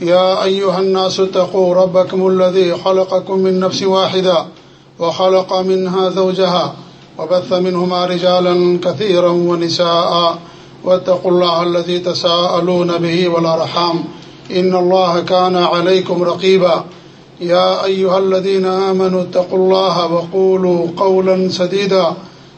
يا أيها الناس اتقوا ربكم الذي خلقكم من نفس واحدة وخلق منها زوجها وبث منهما رجالا كثيرا ونساء واتقوا الله الذي تساءلون به والأرحام إن الله كان عليكم رقيبا يا أيها الذين آمنوا اتقوا الله وقولوا قولا سديدا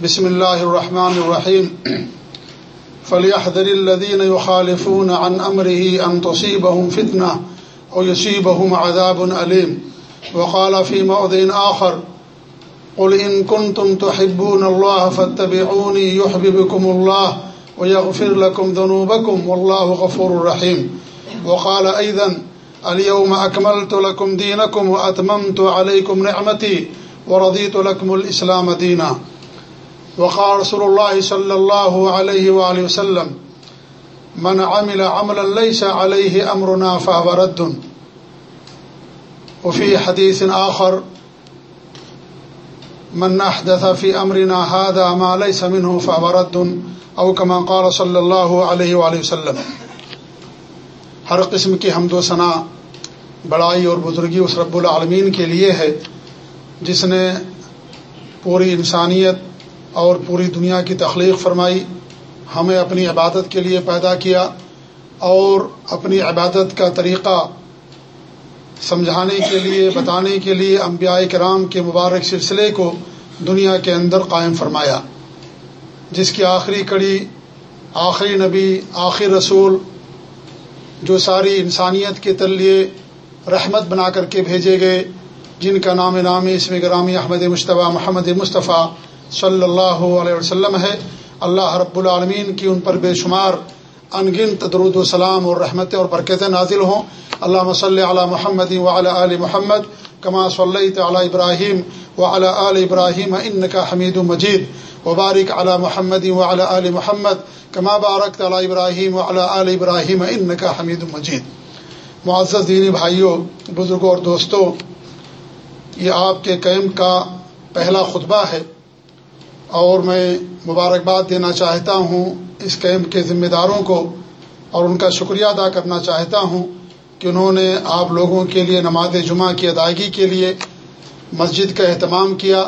بسم الله الرحمن الرحيم فليحذر الذين يخالفون عن أمره أن تصيبهم فتنة أو يصيبهم عذاب أليم وقال في موضع آخر قل إن كنتم تحبون الله فاتبعوني يحببكم الله ويغفر لكم ذنوبكم والله غفور رحيم وقال أيضا اليوم أكملت لكم دينكم وأتممت عليكم نعمتي ورضيت لكم الإسلام دينا وقال رسول الله صلى الله عليه وآله وسلم، من عمل عملا ليس عليه أمرنا فهو رد. وفي حديث آخر، من أحدث في أمرنا هذا ما ليس منه فهو رد. أو كما قال صلى الله عليه وآله وسلم، ہر قسم کی حمد و ثناء بڑائی اور بزرگی اس رب العالمین کے لیے ہے، جس نے پوری انسانیت اور پوری دنیا کی تخلیق فرمائی، ہمیں اپنی عبادت کے لیے پیدا کیا اور اپنی عبادت کا طریقہ سمجھانے کے لیے، بتانے کے لیے انبیاء کرام کے مبارک سلسلے کو دنیا کے اندر قائم فرمایا۔ جس کی آخری کڑی، آخری نبی، آخری رسول جو ساری انسانیت کے تلیے رحمت بنا کر کے بھیجے گئے، جن کا نام نام اسم گرامی احمد مشتبہ محمد مصطفیٰ صلی اللہ علیہ وسلم ہے، اللہ رب العالمین کی ان پر بے شمار انگن تدرود السلام اور رحمتیں اور برکتیں نازل ہوں۔ اللہ صلی علی محمد وعلی آل محمد کما صلی تعلیٰ ابراہیم و علی آل ابراہیم ان کا حمید مجید۔ وبارک علی محمد وعلی آل محمد کما بارک تعلیٰ ابراہیم و علی آل ابراہیم ان کا حمید مجید۔ معزز دینی بھائیوں بزرگوں اور دوستوں، یہ آپ کے قیم کا پہلا خطبہ ہے۔ اور میں مبارکباد دینا چاہتا ہوں اس کیمپ کے ذمہ داروں کو اور ان کا شکریہ ادا کرنا چاہتا ہوں کہ انہوں نے آپ لوگوں کے لیے نماز جمعہ کی ادائیگی کے لیے مسجد کا اہتمام کیا۔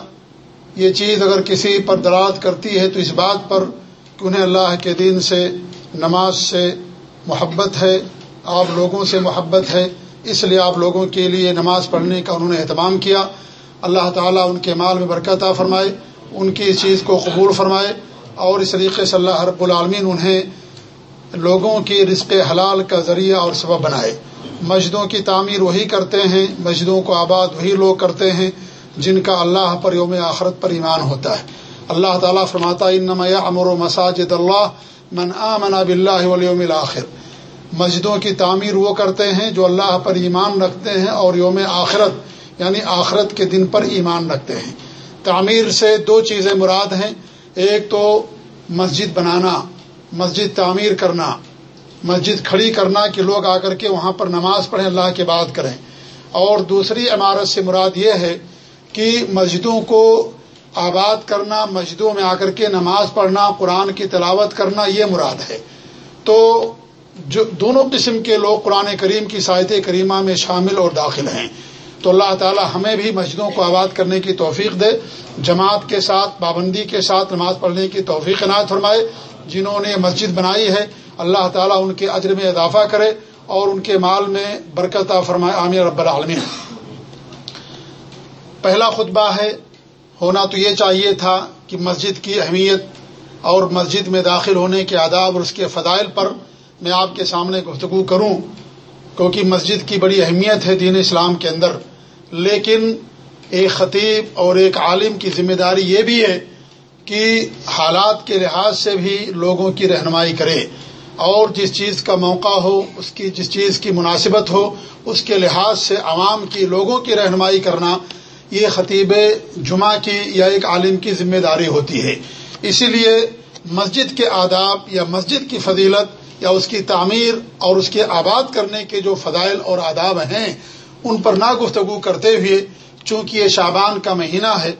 یہ چیز اگر کسی پر دراد کرتی ہے تو اس بات پر کہ انہیں اللہ کے دین سے نماز سے محبت ہے، آپ لوگوں سے محبت ہے، اس لیے آپ لوگوں کے لیے نماز پڑھنے کا انہوں نے اہتمام کیا۔ اللہ تعالیٰ ان کے مال میں برکت فرمائے۔ ان کی اس چیز کو قبول فرمائے اور اس طریقے سے اللہ رب العالمین انہیں لوگوں کی رزق حلال کا ذریعہ اور سبب بنائے۔ مسجدوں کی تعمیر وہی کرتے ہیں مسجدوں کو آباد وہی لوگ کرتے ہیں جن کا اللہ پر یوم آخرت پر ایمان ہوتا ہے۔ اللہ تعالیٰ فرماتا انما امر و مساجد اللہ من آمن باللہ والیوم الاخر مسجدوں کی تعمیر وہ کرتے ہیں جو اللہ پر ایمان رکھتے ہیں اور یوم آخرت یعنی آخرت کے دن پر ایمان رکھتے ہیں۔ تعمیر سے دو چیزیں مراد ہیں۔ ایک تو مسجد بنانا، مسجد تعمیر کرنا، مسجد کھڑی کرنا کہ لوگ آ کر کے وہاں پر نماز پڑھیں، اللہ کے بات کریں۔ اور دوسری عمارت سے مراد یہ ہے کہ مسجدوں کو آباد کرنا، مسجدوں میں آ کر کے نماز پڑھنا، قرآن کی تلاوت کرنا، یہ مراد ہے۔ تو جو دونوں قسم کے لوگ قرآن کریم کی ساحت کریمہ میں شامل اور داخل ہیں۔ تو اللہ تعالی ہمیں بھی مسجدوں کو آباد کرنے کی توفیق دے، جماعت کے ساتھ، پابندی کے ساتھ نماز پڑھنے کی توفیق عنایت فرمائے، جنہوں نے مسجد بنائی ہے، اللہ تعالیٰ ان کے اجر میں اضافہ کرے اور ان کے مال میں برکت فرمائے عامر رب العالمین۔ پہلا خطبہ ہے، ہونا تو یہ چاہیے تھا کہ مسجد کی اہمیت اور مسجد میں داخل ہونے کے آداب اور اس کے فضائل پر میں آپ کے سامنے گفتگو کروں، کیونکہ مسجد کی بڑی اہمیت ہے دین اسلام کے اندر۔ لیکن ایک خطیب اور ایک عالم کی ذمہ داری یہ بھی ہے کہ حالات کے لحاظ سے بھی لوگوں کی رہنمائی کرے اور جس چیز کا موقع ہو، اس کی جس چیز کی مناسبت ہو، اس کے لحاظ سے عوام کی لوگوں کی رہنمائی کرنا یہ خطیب جمعہ کی یا ایک عالم کی ذمہ داری ہوتی ہے۔ اسی لیے مسجد کے آداب یا مسجد کی فضیلت یا اس کی تعمیر اور اس کے آباد کرنے کے جو فضائل اور آداب ہیں ان پر نہ گفتگو کرتے ہوئے چونکہ یہ شابان کا مہینہ ہے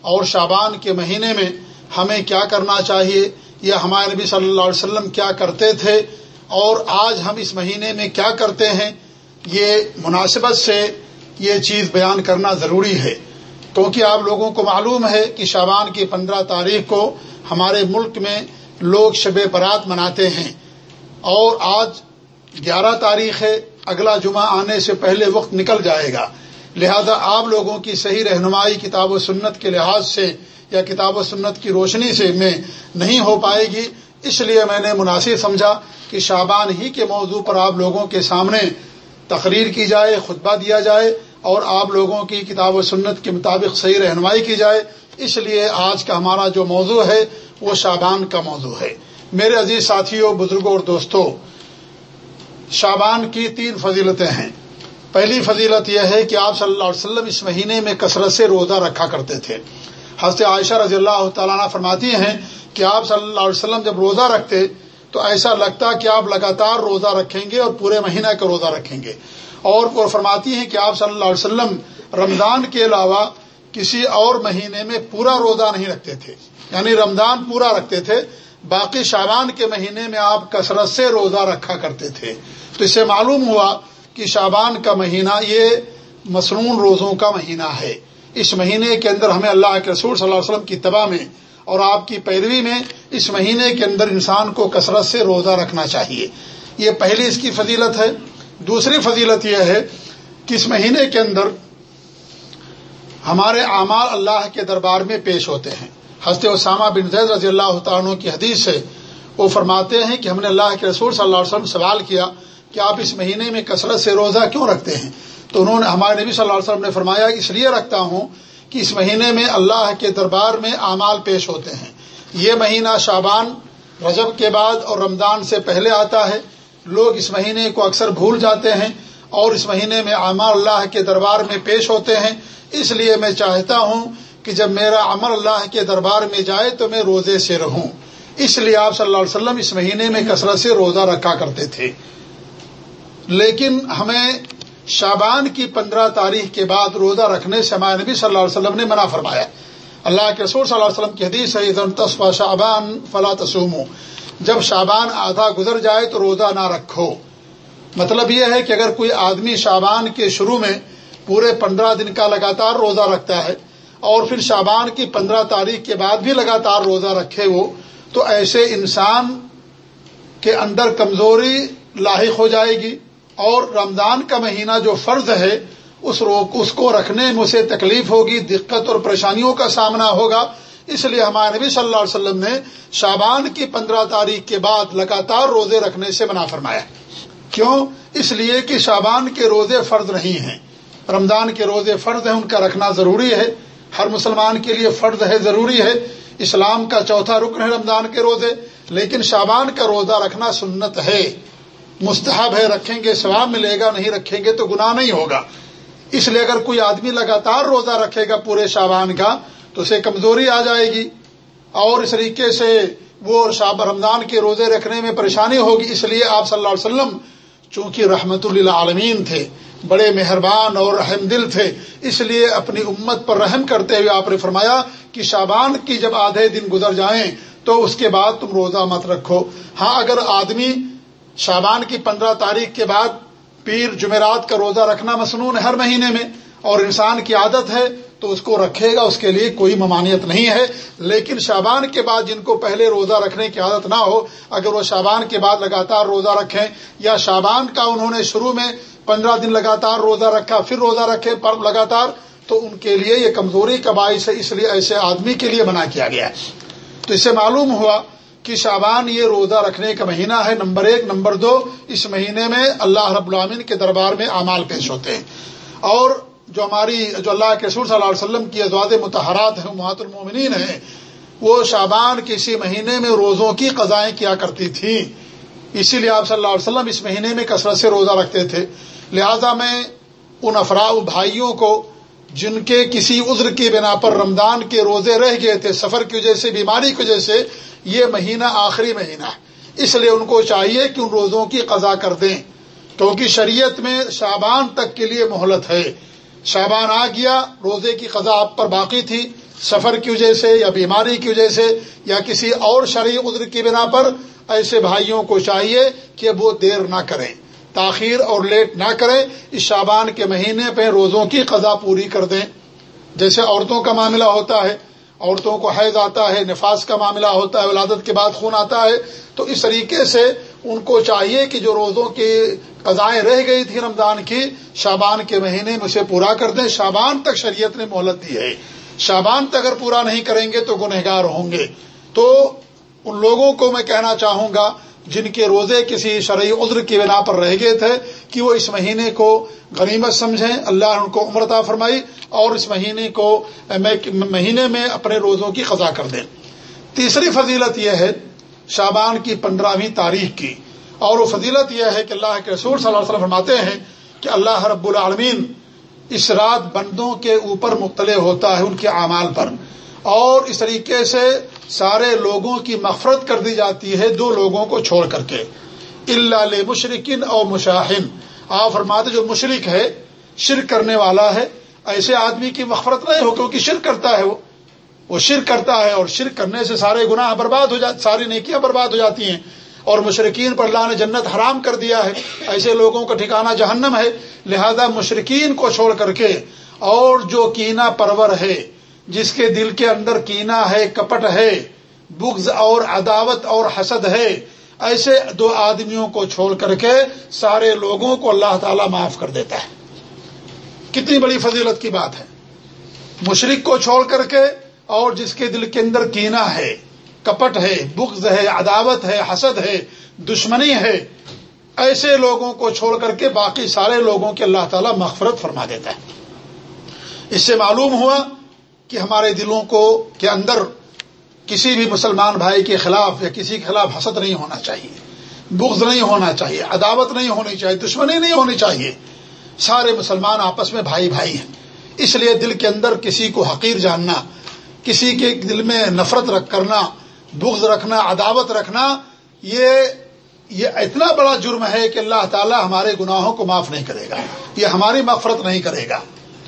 اور شابان کے مہینے میں ہمیں کیا کرنا چاہیے؟ یا ہمارے نبی صلی اللہ علیہ وسلم کیا کرتے تھے اور آج ہم اس مہینے میں کیا کرتے ہیں؟ یہ مناسبت سے یہ چیز بیان کرنا ضروری ہے۔ کیونکہ آپ لوگوں کو معلوم ہے کہ شابان کی پندرہ تاریخ کو ہمارے ملک میں لوگ شب برات مناتے ہیں اور آج گیارہ تاریخ ہے۔ اگلا جمعہ آنے سے پہلے وقت نکل جائے گا۔ لہذا آپ لوگوں کی صحیح رہنمائی کتاب و سنت کے لحاظ سے یا کتاب و سنت کی روشنی سے میں نہیں ہو پائے گی۔ اس لیے میں نے مناسب سمجھا کہ شابان ہی کے موضوع پر آپ لوگوں کے سامنے تقریر کی جائے، خطبہ دیا جائے اور آپ لوگوں کی کتاب و سنت کے مطابق صحیح رہنمائی کی جائے۔ اس لیے آج کا ہمارا جو موضوع ہے وہ شابان کا موضوع ہے۔ میرے عزیز ساتھیوں، بزرگوں اور دوستوں شابان کی تین فضیلتیں ہیں۔ پہلی فضیلت یہ ہے کہ آپ صلی اللہ علیہ وسلم اس مہینے میں کثرت سے روزہ رکھا کرتے تھے۔ حضرت عائشہ رضی اللہ تعالیٰ فرماتی ہیں کہ آپ صلی اللہ علیہ وسلم جب روزہ رکھتے تو ایسا لگتا کہ آپ لگاتار روزہ رکھیں گے اور پورے مہینہ کا روزہ رکھیں گے۔ اور وہ فرماتی ہیں کہ آپ صلی اللہ علیہ وسلم رمضان کے علاوہ کسی اور مہینے میں پورا روزہ نہیں رکھتے تھے۔ یعنی رمضان پورا رکھتے تھے باقی شابان کے مہینے میں آپ کثرت سے روزہ رکھا کرتے تھے۔ تو اس سے معلوم ہوا کہ شابان کا مہینہ یہ مصنون روزوں کا مہینہ ہے۔ اس مہینے کے اندر ہمیں اللہ کے رسول صلی اللہ علیہ وسلم کی تباہ میں اور آپ کی پیروی میں اس مہینے کے اندر انسان کو کثرت سے روزہ رکھنا چاہیے۔ یہ پہلی اس کی فضیلت ہے۔ دوسری فضیلت یہ ہے کہ اس مہینے کے اندر ہمارے اعمال اللہ کے دربار میں پیش ہوتے ہیں۔ حضرت اسامہ بن زید رضی اللہ تعالیٰ کی حدیث سے وہ فرماتے ہیں کہ ہم نے اللہ کے رسول صلی اللہ علیہ وسلم سوال کیا کہ آپ اس مہینے میں کثرت سے روزہ کیوں رکھتے ہیں؟ تو انہوں نے ہمارے نبی صلی اللہ علیہ وسلم نے فرمایا، اس لیے رکھتا ہوں کہ اس مہینے میں اللہ کے دربار میں اعمال پیش ہوتے ہیں۔ یہ مہینہ شابان رجب کے بعد اور رمضان سے پہلے آتا ہے۔ لوگ اس مہینے کو اکثر بھول جاتے ہیں اور اس مہینے میں اعمال اللہ کے دربار میں پیش ہوتے ہیں۔ اس لیے میں چاہتا ہوں کہ جب میرا عمل اللہ کے دربار میں جائے تو میں روزے سے رہوں۔ اس لیے آپ صلی اللہ علیہ وسلم اس مہینے میں کثرت سے روزہ رکھا کرتے تھے۔ لیکن ہمیں شابان کی پندرہ تاریخ کے بعد روزہ رکھنے سے ہمارے نبی صلی اللہ علیہ وسلم نے منع فرمایا۔ اللہ کے رسول صلی اللہ علیہ وسلم کی حدیث ہے شابان فلا تسوم جب شابان آدھا گزر جائے تو روزہ نہ رکھو۔ مطلب یہ ہے کہ اگر کوئی آدمی شابان کے شروع میں پورے پندرہ دن کا لگاتار روزہ رکھتا ہے اور پھر شابان کی پندرہ تاریخ کے بعد بھی لگاتار روزہ رکھے وہ، تو ایسے انسان کے اندر کمزوری لاحق ہو جائے گی اور رمضان کا مہینہ جو فرض ہے، اس اس کو رکھنے میں اسے تکلیف ہوگی، دقت اور پریشانیوں کا سامنا ہوگا۔ اس لیے ہمارے نبی صلی اللہ علیہ وسلم نے شابان کی پندرہ تاریخ کے بعد لگاتار روزے رکھنے سے منع فرمایا۔ کیوں؟ اس لیے کہ شابان کے روزے فرض نہیں ہیں۔ رمضان کے روزے فرض ہیں، ان کا رکھنا ضروری ہے۔ ہر مسلمان کے لیے فرض ہے، ضروری ہے۔ اسلام کا چوتھا رکن ہے رمضان کے روزے، لیکن شابان کا روزہ رکھنا سنت ہے۔ مستحب ہے، رکھیں گے، ثواب ملے گا، نہیں رکھیں گے تو گناہ نہیں ہوگا۔ اس لیے اگر کوئی آدمی لگاتار روزہ رکھے گا پورے شابان کا، تو اسے کمزوری آ جائے گی۔ اور اس طریقے سے وہ شاب رمضان کے روزے رکھنے میں پریشانی ہوگی۔ اس لیے آپ صلی اللہ علیہ وسلم، چونکہ رحمت اللہ عالمین تھے بڑے مہربان اور رحم دل تھے۔ اس لیے اپنی امت پر رحم کرتے ہوئے آپ نے فرمایا کہ شابان کی جب آدھے دن گزر جائیں تو اس کے بعد تم روزہ مت رکھو۔ ہاں اگر آدمی شابان کی پندرہ تاریخ کے بعد پیر جمعرات کا روزہ رکھنا مصنون ہر مہینے میں اور انسان کی عادت ہے تو اس کو رکھے گا، اس کے لیے کوئی ممانعت نہیں ہے۔ لیکن شابان کے بعد جن کو پہلے روزہ رکھنے کی عادت نہ ہو، اگر وہ شابان کے بعد لگاتار روزہ رکھیں یا شابان کا انہوں نے شروع میں پندرہ دن لگاتار روزہ رکھا، پھر روزہ رکھے، پر لگاتار، تو ان کے لیے یہ کمزوری کا باعث ہے، اس لیے ایسے آدمی کے لیے منع کیا گیا ہے۔ تو اس سے معلوم ہوا کہ شابان یہ روزہ رکھنے کا مہینہ ہے۔ نمبر ایک، نمبر دو، اس مہینے میں اللہ رب العامن کے دربار میں اعمال پیش ہوتے ہیں۔ اور جو ہماری، جو اللہ کے سور صلی اللہ علیہ وسلم کی ازواد متحرات ہیں محت المومنین ہیں، وہ شابان کسی مہینے میں روزوں کی قضائیں کیا کرتی تھیں۔ اسی لیے آپ صلی اللہ علیہ وسلم اس مہینے میں کثرت سے روزہ رکھتے تھے۔ لہذا میں ان افراد بھائیوں کو جن کے کسی عذر کی بنا پر رمضان کے روزے رہ گئے تھے، سفر کی وجہ سے، بیماری کی وجہ سے، یہ مہینہ آخری مہینہ ہے۔ اس لیے ان کو چاہیے کہ ان روزوں کی قضا کر دیں۔ کیونکہ شریعت میں شابان تک کے لیے مہلت ہے۔ شابان آ گیا، روزے کی قضا آپ پر باقی تھی۔ سفر کی وجہ سے یا بیماری کی وجہ سے یا کسی اور شرعی عذر کی بنا پر، ایسے بھائیوں کو چاہیے کہ وہ دیر نہ کریں۔ تاخیر اور لیٹ نہ کریں اس شابان کے مہینے پہ روزوں کی قضا پوری کر دیں۔ جیسے عورتوں کا معاملہ ہوتا ہے، عورتوں کو حیض آتا ہے نفاذ کا معاملہ ہوتا ہے، ولادت کے بعد خون آتا ہے، تو اس طریقے سے ان کو چاہیے کہ جو روزوں کی قضائیں رہ گئی تھی رمضان کی شابان کے مہینے میں اسے پورا کر دیں۔ شابان تک شریعت نے مہلت دی ہے۔ شابان تک اگر پورا نہیں کریں گے تو گنہگار ہوں گے۔ تو ان لوگوں کو میں کہنا چاہوں گا جن کے روزے کسی شرعی عذر کی بنا پر رہ گئے تھے، کہ وہ اس مہینے کو غنیمت سمجھیں۔ اللہ نے ان کو عمرتا فرمائی اور اس مہینے کو مہینے میں اپنے روزوں کی خزا کر دیں۔ تیسری فضیلت یہ ہے شابان کی پندرہویں تاریخ کی۔ اور وہ فضیلت یہ ہے کہ اللہ کے رسول صلی اللہ علیہ وسلم فرماتے ہیں کہ اللہ رب العالمین اس رات بندوں کے اوپر مطلع ہوتا ہے ان کے اعمال پر۔ اور اس طریقے سے سارے لوگوں کی مفرت کر دی جاتی ہے دو لوگوں کو چھوڑ کر کے۔ اللہ مشرقن اور مشاہن آپ فرماتے جو مشرق ہے، شرک کرنے والا ہے، ایسے آدمی کی مغفرت نہیں ہو کیونکہ شرک کرتا ہے وہ۔ وہ شرک کرتا ہے اور شرک کرنے سے سارے گناہ برباد ہو جاتے ساری نیکیاں برباد ہو جاتی ہیں۔ اور مشرقین پر اللہ نے جنت حرام کر دیا ہے۔ ایسے لوگوں کا ٹھکانہ جہنم ہے۔ لہذا مشرقین کو چھوڑ کر کے اور جو کینا پرور ہے جس کے دل کے اندر کینا ہے، کپٹ ہے، بغض اور عداوت اور حسد ہے، ایسے دو آدمیوں کو چھوڑ کر کے سارے لوگوں کو اللہ تعالی معاف کر دیتا ہے۔ کتنی بڑی فضیلت کی بات ہے۔ مشرق کو چھوڑ کر کے اور جس کے دل کے اندر کینا ہے، کپٹ ہے، بغض ہے، عداوت ہے، حسد ہے، دشمنی ہے، ایسے لوگوں کو چھوڑ کر کے باقی سارے لوگوں کے اللہ تعالیٰ مغفرت فرما دیتا ہے۔ اس سے معلوم ہوا کہ ہمارے دلوں کو کے اندر کسی بھی مسلمان بھائی کے خلاف یا کسی کے خلاف حسد نہیں ہونا چاہیے، بغض نہیں ہونا چاہیے، عداوت نہیں ہونی چاہیے، دشمنی نہیں ہونی چاہیے۔ سارے مسلمان آپس میں بھائی بھائی ہیں۔ اس لیے دل کے اندر کسی کو حقیر جاننا، کسی کے دل میں نفرت رکھ کرنا، بغض رکھنا، عداوت رکھنا، یہ یہ اتنا بڑا جرم ہے کہ اللہ تعالی ہمارے گناہوں کو معاف نہیں کرے گا یہ ہماری مغفرت نہیں کرے گا۔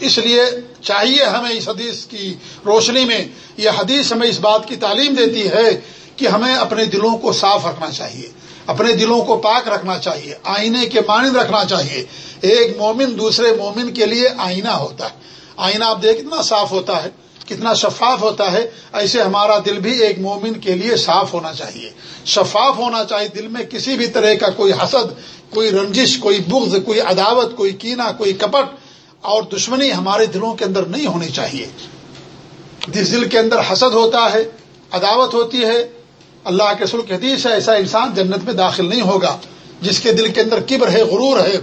اس لیے چاہیے ہمیں اس حدیث کی روشنی میں یہ حدیث ہمیں اس بات کی تعلیم دیتی ہے کہ ہمیں اپنے دلوں کو صاف رکھنا چاہیے، اپنے دلوں کو پاک رکھنا چاہیے، آئینے کے مانند رکھنا چاہیے۔ ایک مومن دوسرے مومن کے لیے آئینہ ہوتا ہے۔ آئینہ آپ دیکھ کتنا صاف ہوتا ہے، کتنا شفاف ہوتا ہے۔ ایسے ہمارا دل بھی ایک مومن کے لیے صاف ہونا چاہیے۔ شفاف ہونا چاہیے دل میں کسی بھی طرح کا کوئی حسد، کوئی رنجش، کوئی بغض، کوئی عداوت، کوئی کینا کوئی کپٹ اور دشمنی ہمارے دلوں کے اندر نہیں ہونی چاہیے۔ جس دل کے اندر حسد ہوتا ہے، عداوت ہوتی ہے، اللہ کے سلک حدیث ہے ایسا انسان جنت میں داخل نہیں ہوگا۔ جس کے دل کے اندر کبر ہے، غرور ہے،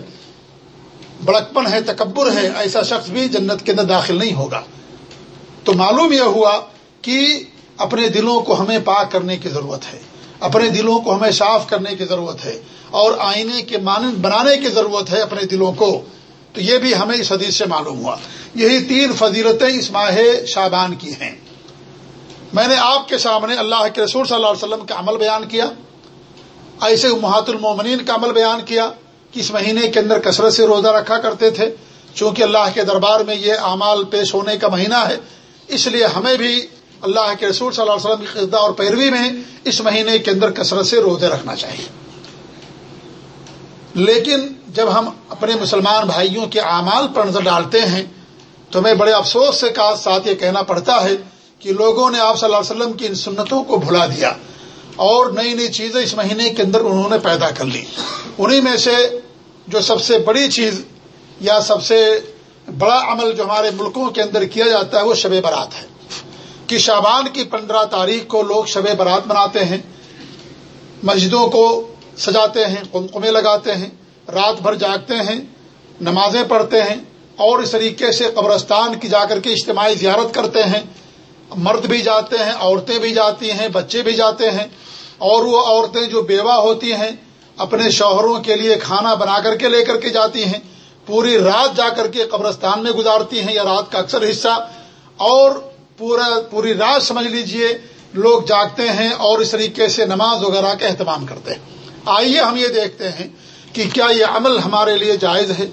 بڑکپن ہے، تکبر ہے، ایسا شخص بھی جنت کے اندر داخل نہیں ہوگا۔ تو معلوم یہ ہوا کہ اپنے دلوں کو ہمیں پاک کرنے کی ضرورت ہے۔ اپنے دلوں کو ہمیں صاف کرنے کی ضرورت ہے۔ اور آئینے کے مانند بنانے کی ضرورت ہے اپنے دلوں کو۔ تو یہ بھی ہمیں اس حدیث سے معلوم ہوا۔ یہی تین فضیلتیں اس ماہ شابان کی ہیں۔ میں نے آپ کے سامنے اللہ کے رسول صلی اللہ علیہ وسلم کا عمل بیان کیا ایسے محات المومنین کا عمل بیان کیا کہ اس مہینے کے اندر کثرت سے روزہ رکھا کرتے تھے، چونکہ اللہ کے دربار میں یہ اعمال پیش ہونے کا مہینہ ہے۔ اس لیے ہمیں بھی اللہ کے رسول صلی اللہ علیہ وسلم کی خدا اور پیروی میں اس مہینے کے اندر کثرت سے روزے رکھنا چاہیے۔ لیکن جب ہم اپنے مسلمان بھائیوں کے اعمال پر نظر ڈالتے ہیں، تو ہمیں بڑے افسوس سے ساتھ یہ کہنا پڑتا ہے کہ لوگوں نے آپ صلی اللہ علیہ وسلم کی ان سنتوں کو بھلا دیا اور نئی نئی چیزیں اس مہینے کے اندر انہوں نے پیدا کر لی۔ انہیں میں سے جو سب سے بڑی چیز یا سب سے بڑا عمل جو ہمارے ملکوں کے اندر کیا جاتا ہے، وہ شب برات ہے۔ کہ شابان کی پندرہ تاریخ کو لوگ شب برات مناتے ہیں، مسجدوں کو سجاتے ہیں، قمقمے لگاتے ہیں، رات بھر جاگتے ہیں، نمازیں پڑھتے ہیں، اور اس طریقے سے قبرستان کی جا کر کے اجتماعی زیارت کرتے ہیں۔ مرد بھی جاتے ہیں، عورتیں بھی جاتی ہیں، بچے بھی جاتے ہیں، اور وہ عورتیں جو بیوہ ہوتی ہیں، اپنے شوہروں کے لیے کھانا بنا کر کے لے کر کے جاتی ہیں۔ پوری رات جا کر کے قبرستان میں گزارتی ہیں یا رات کا اکثر حصہ۔ اور پورا، پوری رات سمجھ لیجیے، لوگ جاگتے ہیں اور اس طریقے سے نماز وغیرہ کا اہتمام کرتے ہیں۔ آئیے ہم یہ دیکھتے ہیں کہ کیا یہ عمل ہمارے لیے جائز ہے؟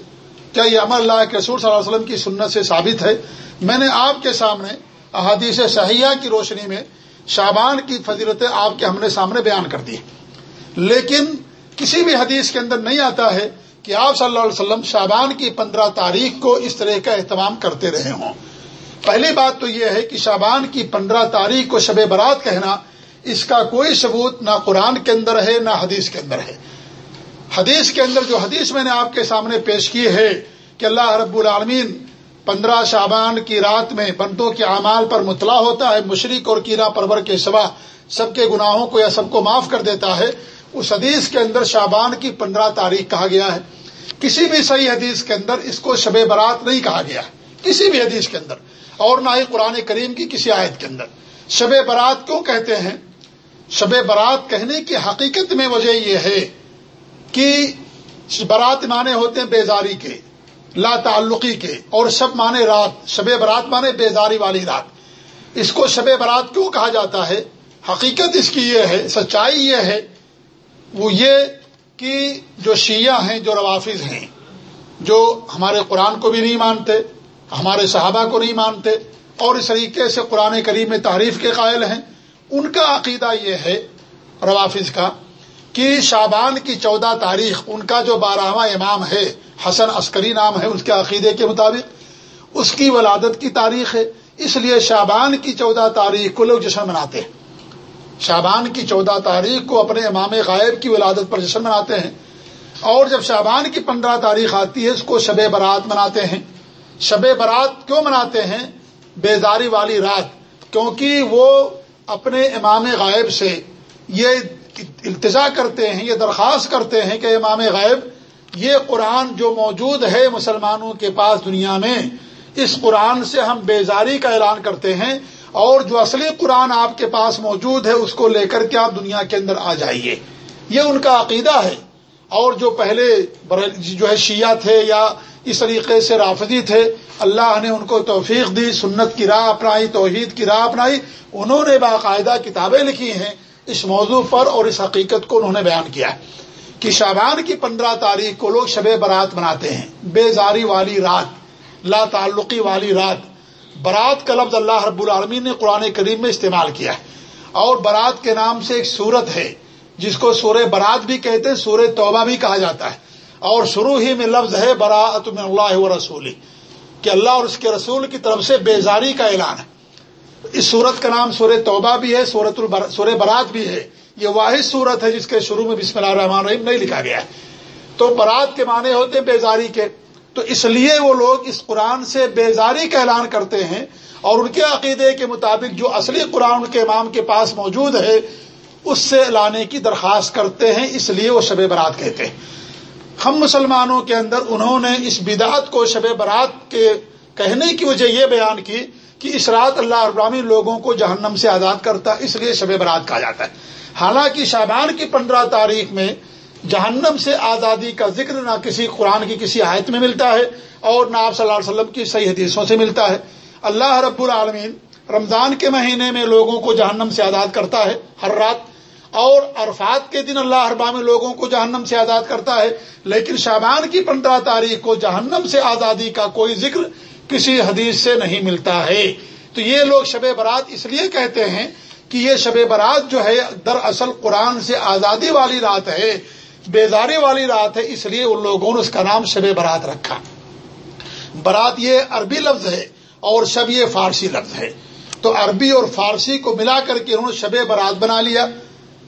کیا یہ عمل اللہ کے رسول صلی اللہ علیہ وسلم کی سنت سے ثابت ہے؟ میں نے آپ کے سامنے احادیث صحیحہ کی روشنی میں شابان کی فضیلتیں آپ کے ہم نے سامنے بیان کر دی لیکن کسی بھی حدیث کے اندر نہیں آتا ہے کہ آپ صلی اللہ علیہ وسلم شابان کی پندرہ تاریخ کو اس طرح کا اہتمام کرتے رہے ہوں۔ پہلی بات تو یہ ہے کہ شابان کی پندرہ تاریخ کو شب برات کہنا اس کا کوئی ثبوت نہ قرآن کے اندر ہے، نہ حدیث کے اندر ہے۔ حدیث کے اندر جو حدیث میں نے آپ کے سامنے پیش کی ہے کہ اللہ رب العالمین پندرہ شابان کی رات میں بندوں کے اعمال پر مطلع ہوتا ہے مشرق اور کیرا پرور کے سوا سب کے گناہوں کو یا سب کو معاف کر دیتا ہے۔ اس حدیث کے اندر شابان کی پندرہ تاریخ کہا گیا ہے۔ کسی بھی صحیح حدیث کے اندر اس کو شب برات نہیں کہا گیا۔ کسی بھی حدیث کے اندر اور نہ ہی قرآن کریم کی کسی آیت کے اندر۔ شب برات کیوں کہتے ہیں؟ شب برات کہنے کی حقیقت میں وجہ یہ ہے کہ برات مانے ہوتے ہیں بیزاری کے، لا تعلقی کے، اور شب مانے رات، شب برات مانے بیزاری والی رات۔ اس کو شب برات کیوں کہا جاتا ہے؟ حقیقت اس کی یہ ہے، سچائی یہ ہے، وہ یہ کہ جو شیعہ ہیں، جو روافظ ہیں، جو ہمارے قرآن کو بھی نہیں مانتے، ہمارے صحابہ کو نہیں مانتے، اور اس طریقے سے قرآن کریم میں تعریف کے قائل ہیں۔ ان کا عقیدہ یہ ہے روافظ کا، کہ شابان کی چودہ تاریخ، ان کا جو بارہواں امام ہے، حسن عسکری نام ہے اس کے عقیدے کے مطابق، اس کی ولادت کی تاریخ ہے، اس لیے شابان کی چودہ تاریخ کو لوگ جشن مناتے ہیں۔ شابان کی چودہ تاریخ کو اپنے امام غائب کی ولادت پر جشن مناتے ہیں۔ اور جب شابان کی پندرہ تاریخ آتی ہے، اس کو شب برات مناتے ہیں۔ شب برات کیوں مناتے ہیں؟ بیداری والی رات، کیونکہ وہ اپنے امام غائب سے یہ التجا کرتے ہیں، یہ درخواست کرتے ہیں کہ امام غائب، یہ قرآن جو موجود ہے مسلمانوں کے پاس دنیا میں، اس قرآن سے ہم بیزاری کا اعلان کرتے ہیں اور جو اصلی قرآن آپ کے پاس موجود ہے، اس کو لے کر کے آپ دنیا کے اندر آ جائیے۔ یہ ان کا عقیدہ ہے۔ اور جو پہلے جو ہے شیعہ تھے یا اس طریقے سے رافضی تھے، اللہ نے ان کو توفیق دی، سنت کی راہ اپنائی، توحید کی راہ اپنائی، انہوں نے باقاعدہ کتابیں لکھی ہیں اس موضوع پر اور اس حقیقت کو انہوں نے بیان کیا کہ شابان کی پندرہ تاریخ کو لوگ شب برات مناتے ہیں بیزاری والی رات، لا تعلقی والی رات۔ برات کا لفظ اللہ رب العالمین نے قرآن کریم میں استعمال کیا ہے اور برات کے نام سے ایک سورت ہے۔ جس کو سورہ برات بھی کہتے ہیں، سورہ توبہ بھی کہا جاتا ہے۔ اور شروع ہی میں لفظ ہے براۃ من اللہ و رسول کہ اللہ اور اس کے رسول کی طرف سے بیزاری کا اعلان ہے۔ اس سورت کا نام سورہ توبہ بھی ہے، سورت البر، سورہ برات بھی ہے۔ یہ واحد صورت ہے جس کے شروع میں بسم اللہ الرحمن الرحیم نہیں لکھا گیا ہے۔ تو برات کے معنی ہوتے ہیں بیزاری کے۔ تو اس لیے وہ لوگ اس قرآن سے بیزاری کا اعلان کرتے ہیں۔ اور ان کے عقیدے کے مطابق جو اصلی قرآن ان کے امام کے پاس موجود ہے اس سے لانے کی درخواست کرتے ہیں، اس لیے وہ شب برات کہتے ہیں۔ ہم مسلمانوں کے اندر انہوں نے اس بدعت کو شب برات کے کہنے کی وجہ یہ بیان کی کہ اس رات اللہ ابرامی لوگوں کو جہنم سے آزاد کرتا ہے، اس لیے شب برات کہا جاتا ہے۔ حالانکہ شابان کی پندرہ تاریخ میں جہنم سے آزادی کا ذکر نہ کسی قرآن کی کسی آیت میں ملتا ہے اور نہ آپ صلی اللہ علیہ وسلم کی صحیح حدیثوں سے ملتا ہے۔ اللہ رب العالمین رمضان کے مہینے میں لوگوں کو جہنم سے آزاد کرتا ہے، ہر رات اور عرفات کے دن اللہ اربام لوگوں کو جہنم سے آزاد کرتا ہے، لیکن شابان کی پندرہ تاریخ کو جہنم سے آزادی کا کوئی ذکر کسی حدیث سے نہیں ملتا ہے۔ تو یہ لوگ شب برات اس لیے کہتے ہیں کہ یہ شب برات جو ہے، دراصل قرآن سے آزادی والی رات ہے، بیزاری والی رات ہے، اس لیے ان لوگوں نے اس کا نام شب برات رکھا۔ برات یہ عربی لفظ ہے اور شب یہ فارسی لفظ ہے۔ تو عربی اور فارسی کو ملا کر کے انہوں نے شب برات بنا لیا۔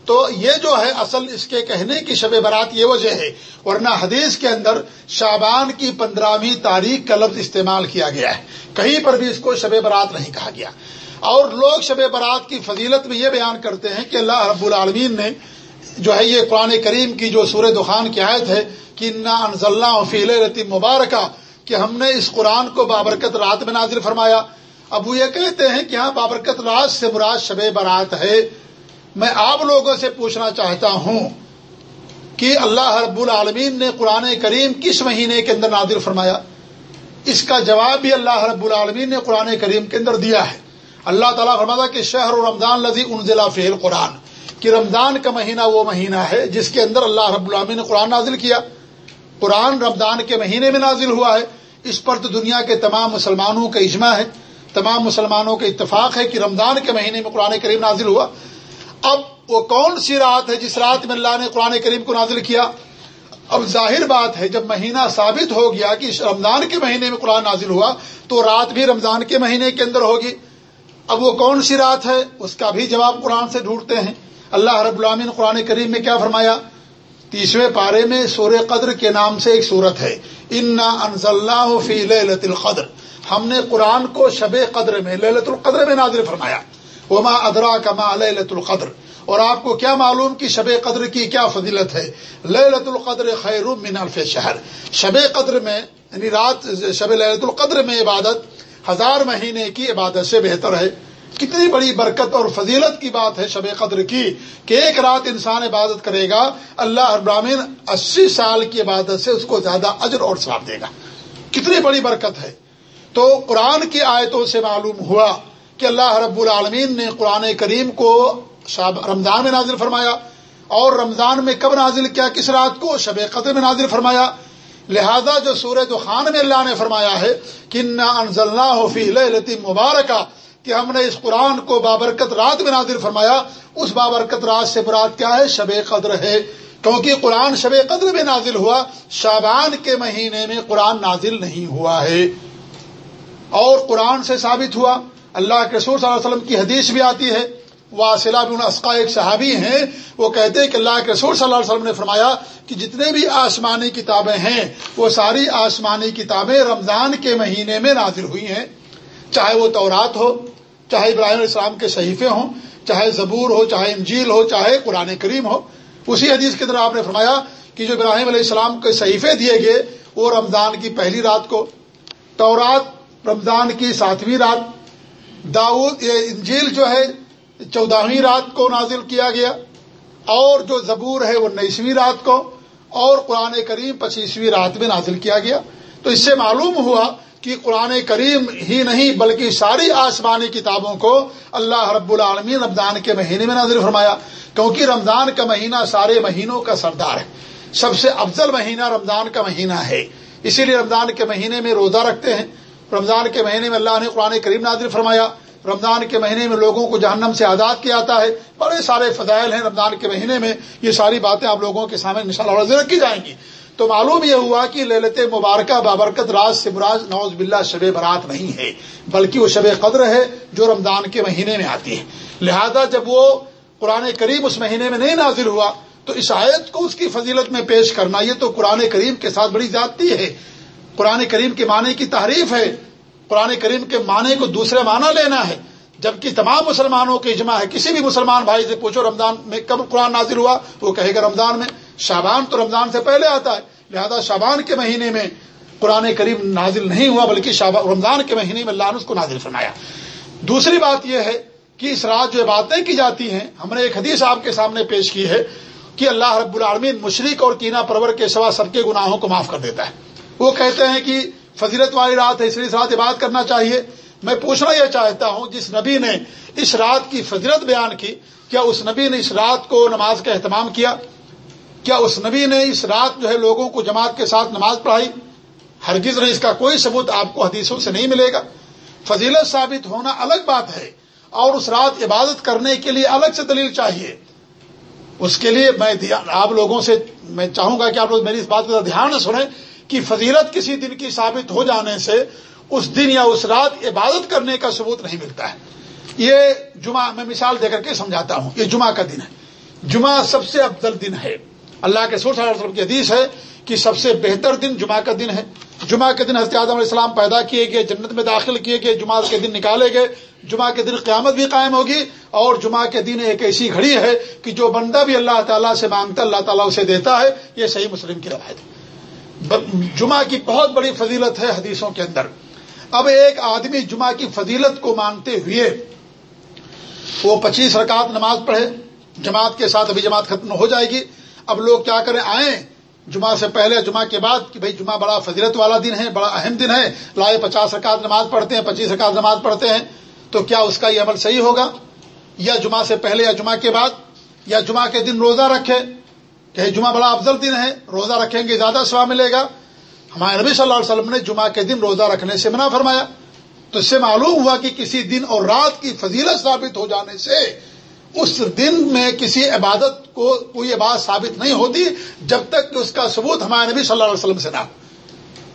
تو یہ جو ہے اصل اس کے کہنے کی شب برات یہ وجہ ہے، ورنہ حدیث کے اندر شابان کی پندرہویں تاریخ کا لفظ استعمال کیا گیا ہے۔ کہیں پر بھی اس کو شب برات نہیں کہا گیا۔ اور لوگ شب برات کی فضیلت میں یہ بیان کرتے ہیں کہ اللہ رب العالمین نے جو ہے یہ قرآن کریم کی جو سورہ دخان کی آیت ہے کہ نا انضل فیل رتی مبارکہ، کہ ہم نے اس قرآن کو بابرکت رات میں نازل فرمایا۔ اب وہ یہ کہتے ہیں کہ ہاں بابرکت رات سے مراد شب برات ہے۔ میں آپ لوگوں سے پوچھنا چاہتا ہوں کہ اللہ رب العالمین نے قرآن کریم کس مہینے کے اندر نازل فرمایا؟ اس کا جواب بھی اللہ رب العالمین نے قرآن کریم کے اندر دیا ہے۔ اللہ تعالیٰ فرماتا کہ شہر و رمضان لذی انزلہ فیل قرآن کہ رمضان کا مہینہ وہ مہینہ ہے جس کے اندر اللہ رب العالمین نے قرآن نازل کیا۔ قرآن رمضان کے مہینے میں نازل ہوا ہے۔ اس پر تو دنیا کے تمام مسلمانوں کا اجماع ہے۔ تمام مسلمانوں کا اتفاق ہے کہ رمضان کے مہینے میں قرآن کریم نازل ہوا۔ اب وہ کون سی رات ہے جس رات میں اللہ نے قرآن کریم کو نازل کیا؟ اب ظاہر بات ہے، جب مہینہ ثابت ہو گیا کہ رمضان کے مہینے میں قرآن نازل ہوا، تو رات بھی رمضان کے مہینے کے اندر ہوگی۔ اب وہ کون سی رات ہے؟ اس کا بھی جواب قرآن سے ڈھونڈتے ہیں۔ اللہ رب العامن قرآن کریم میں کیا فرمایا؟ تیسویں پارے میں سور قدر کے نام سے ایک صورت ہے۔ ان اللہ فی لت القدر۔ ہم نے قرآن کو شب قدر میں للت القدر میں نازل فرمایا۔ وما ادرا کما لت القدر۔ اور آپ کو کیا معلوم کہ شب قدر کی کیا فضیلت ہے؟ للت القدر خیر من الف شہر۔ شب قدر میں یعنی رات، شب للت القدر میں عبادت، ہزار مہینے کی عبادت سے بہتر ہے۔ کتنی بڑی برکت اور فضیلت کی بات ہے شب قدر کی کہ ایک رات انسان عبادت کرے گا، اللہ ابراہین اسی سال کی عبادت سے اس کو زیادہ اجر اور ثواب دے گا۔ کتنی بڑی برکت ہے۔ تو قرآن کی آیتوں سے معلوم ہوا کہ اللہ رب العالمین نے قرآن کریم کو رمضان میں نازل فرمایا اور رمضان میں کب نازل کیا کس رات کو شب قدر میں نازل فرمایا لہذا جو سورہ خان میں اللہ نے فرمایا ہے کہ فی لتی مبارکہ کہ ہم نے اس قرآن کو بابرکت رات میں نازل فرمایا اس بابرکت رات سے برات کیا ہے شب قدر ہے کیونکہ قرآن شب قدر میں نازل ہوا شابان کے مہینے میں قرآن نازل نہیں ہوا ہے اور قرآن سے ثابت ہوا اللہ کے رسول صلی اللہ علیہ وسلم کی حدیث بھی آتی ہے، واصلہ بن اسقا ایک صحابی ہیں، وہ کہتے ہیں کہ اللہ کے رسول صلی اللہ علیہ وسلم نے فرمایا کہ جتنے بھی آسمانی کتابیں ہیں، وہ ساری آسمانی کتابیں رمضان کے مہینے میں نازل ہوئی ہیں۔ چاہے وہ تورات ہو، چاہے ابراہیم علیہ السلام کے صحیفے ہوں، چاہے زبور ہو، چاہے انجیل ہو، چاہے قرآن کریم ہو۔ اسی حدیث کی طرح آپ نے فرمایا کہ جو ابراہیم علیہ السلام کے صحیفے دیے گئے، وہ رمضان کی پہلی رات کو، تورات رمضان کی ساتویں رات داود انجیل جو ہے، چودہویں رات کو نازل کیا گیا اور جو زبور ہے وہ نئیسویں رات کو اور قرآن کریم پچیسویں رات میں نازل کیا گیا۔ تو اس سے معلوم ہوا کہ قرآن کریم ہی نہیں بلکہ ساری آسمانی کتابوں کو اللہ رب العالمین رمضان کے مہینے میں نازل فرمایا۔ کیونکہ رمضان کا مہینہ سارے مہینوں کا سردار ہے۔ سب سے افضل مہینہ رمضان کا مہینہ ہے۔ اسی لیے رمضان کے مہینے میں روزہ رکھتے ہیں۔ رمضان کے مہینے میں اللہ نے قرآن کریم نازل فرمایا۔ رمضان کے مہینے میں لوگوں کو جہنم سے آزاد کیا جاتا ہے۔ بڑے سارے فضائل ہیں رمضان کے مہینے میں۔ یہ ساری باتیں آپ لوگوں کے سامنے ان شاء اللہ رکھی جائیں گی۔ تو معلوم یہ ہوا کہ للت مبارکہ بابرکت راز سے مراد نوز باللہ شب برات نہیں ہے، بلکہ وہ شب قدر ہے جو رمضان کے مہینے میں آتی ہے۔ لہذا جب وہ قرآن کریم اس مہینے میں نہیں نازل ہوا، تو اس آیت کو اس کی فضیلت میں پیش کرنا، یہ تو قرآن کریم کے ساتھ بڑی زیادتی ہے۔ قرآن کریم کے معنی کی تعریف ہے۔ قرآن کریم کے معنی کو دوسرے معنی لینا ہے۔ جبکہ تمام مسلمانوں کے اجماع ہے۔ کسی بھی مسلمان بھائی سے پوچھو، رمضان میں کب قرآن نازل ہوا؟ وہ کہے گا رمضان میں۔ شابان تو رمضان سے پہلے آتا ہے۔ لہذا شابان کے مہینے میں قرآن کریم نازل نہیں ہوا، بلکہ رمضان کے مہینے میں اللہ نے اس کو نازل فرمایا۔ دوسری بات یہ ہے کہ اس رات جو باتیں کی جاتی ہیں، ہم نے ایک حدیث آپ کے سامنے پیش کی ہے کہ اللہ رب العالمین مشرق اور کینا پرور کے سوا سب کے گناہوں کو معاف کر دیتا ہے۔ وہ کہتے ہیں کہ فضیلت والی رات ہے، اس لیے اس رات عبادت کرنا چاہیے۔ میں پوچھنا یہ چاہتا ہوں، جس نبی نے اس رات کی فضیلت بیان کی، کیا اس نبی نے اس رات کو نماز کا اہتمام کیا؟ کیا اس نبی نے اس رات جو ہے لوگوں کو جماعت کے ساتھ نماز پڑھائی؟ ہرگز نہیں، اس کا کوئی ثبوت آپ کو حدیثوں سے نہیں ملے گا۔ فضیلت ثابت ہونا الگ بات ہے، اور اس رات عبادت کرنے کے لیے الگ سے دلیل چاہیے۔ اس کے لیے میں آپ لوگوں سے میں چاہوں گا کہ آپ لوگ میری اس بات کا دھیان سنیں۔ کہ فضیلت کسی دن کی ثابت ہو جانے سے اس دن یا اس رات عبادت کرنے کا ثبوت نہیں ملتا ہے۔ یہ جمعہ میں مثال دے کر کے سمجھاتا ہوں، یہ جمعہ کا دن ہے۔ جمعہ سب سے افضل دن ہے۔ اللہ کے سور صلی اللہ علیہ وسلم کی حدیث ہے کہ سب سے بہتر دن جمعہ کا دن ہے۔ جمعہ کے دن حضرت آدم علیہ السلام پیدا کیے گئے، جنت میں داخل کیے گئے، جمعہ کے دن نکالے گئے۔ جمعہ کے دن قیامت بھی قائم ہوگی اور جمعہ کے دن ایک ایسی گھڑی ہے کہ جو بندہ بھی اللہ تعالیٰ سے مانگتا، اللہ تعالیٰ اسے دیتا ہے۔ یہ صحیح مسلم کی روایت ہے۔ جمعہ کی بہت بڑی فضیلت ہے حدیثوں کے اندر۔ اب ایک آدمی جمعہ کی فضیلت کو مانتے ہوئے وہ پچیس رکعت نماز پڑھے، جماعت کے ساتھ ابھی جماعت ختم ہو جائے گی۔ اب لوگ کیا کریں؟ آئیں۔ جمعہ سے پہلے، جمعہ کے بعد کہ بھائی جمعہ بڑا فضیلت والا دن ہے، بڑا اہم دن ہے، لائے پچاس رکعت نماز پڑھتے ہیں، پچیس رکعت نماز پڑھتے ہیں، تو کیا اس کا یہ عمل صحیح ہوگا؟ یا جمعہ سے پہلے یا جمعہ کے بعد، یا جمعہ کے دن روزہ رکھے کہ جمعہ بڑا افضل دن ہے، روزہ رکھیں گے، زیادہ سوا ملے گا۔ ہمارے نبی صلی اللہ علیہ وسلم نے جمعہ کے دن روزہ رکھنے سے منع فرمایا۔ تو اس سے معلوم ہوا کہ کسی دن اور رات کی فضیلت ثابت ہو جانے سے اس دن میں کسی عبادت کو کوئی بات ثابت نہیں ہوتی جب تک کہ اس کا ثبوت ہمارے نبی صلی اللہ علیہ وسلم سے نہ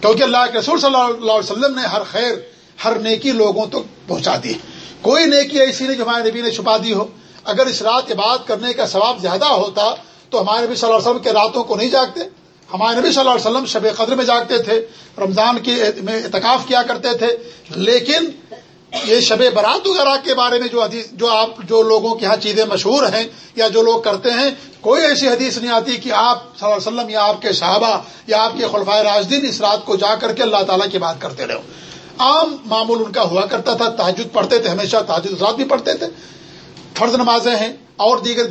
کیونکہ اللہ کے رسول صلی اللہ علیہ وسلم نے ہر خیر، ہر نیکی لوگوں تک پہنچا دی۔ کوئی نیکی ایسی نہیں جو ہمارے نبی نے چھپا دی ہو۔ اگر اس رات عبادت کرنے کا ثواب زیادہ ہوتا تو ہمارے نبی صلی اللہ علیہ وسلم کے راتوں کو نہیں جاگتے۔ ہمارے نبی صلی اللہ علیہ وسلم شب قدر میں جاگتے تھے، رمضان کے میں اعتکاف کیا کرتے تھے۔ لیکن یہ شب برات وغیرہ کے بارے میں جو حدیث جو آپ جو لوگوں کے یہاں چیزیں مشہور ہیں یا جو لوگ کرتے ہیں، کوئی ایسی حدیث نہیں آتی کہ آپ صلی اللہ علیہ وسلم یا آپ کے صحابہ یا آپ کے خلفۂ راجدین اس رات کو جا کر کے اللہ تعالیٰ کی بات کرتے رہو عام معمول ان کا ہوا کرتا تھا تاجد پڑھتے تھے، ہمیشہ تاجد رات بھی پڑھتے تھے۔ فرض نمازیں ہیں اور دیگر